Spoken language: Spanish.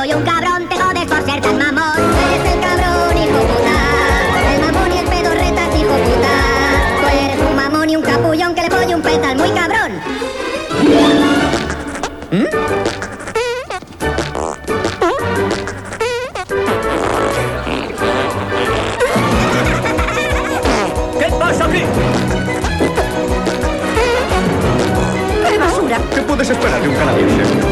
soy un cabrón, te jodes por ser tan mamón. Eres el cabrón, hijo puta. El mamón y el pedorretas, hijo puta. Tú eres un mamón y un capullón que le pone un petal muy cabrón. ¿Qué ¿Mm? ¿Qué puedes esperar de un canadiense?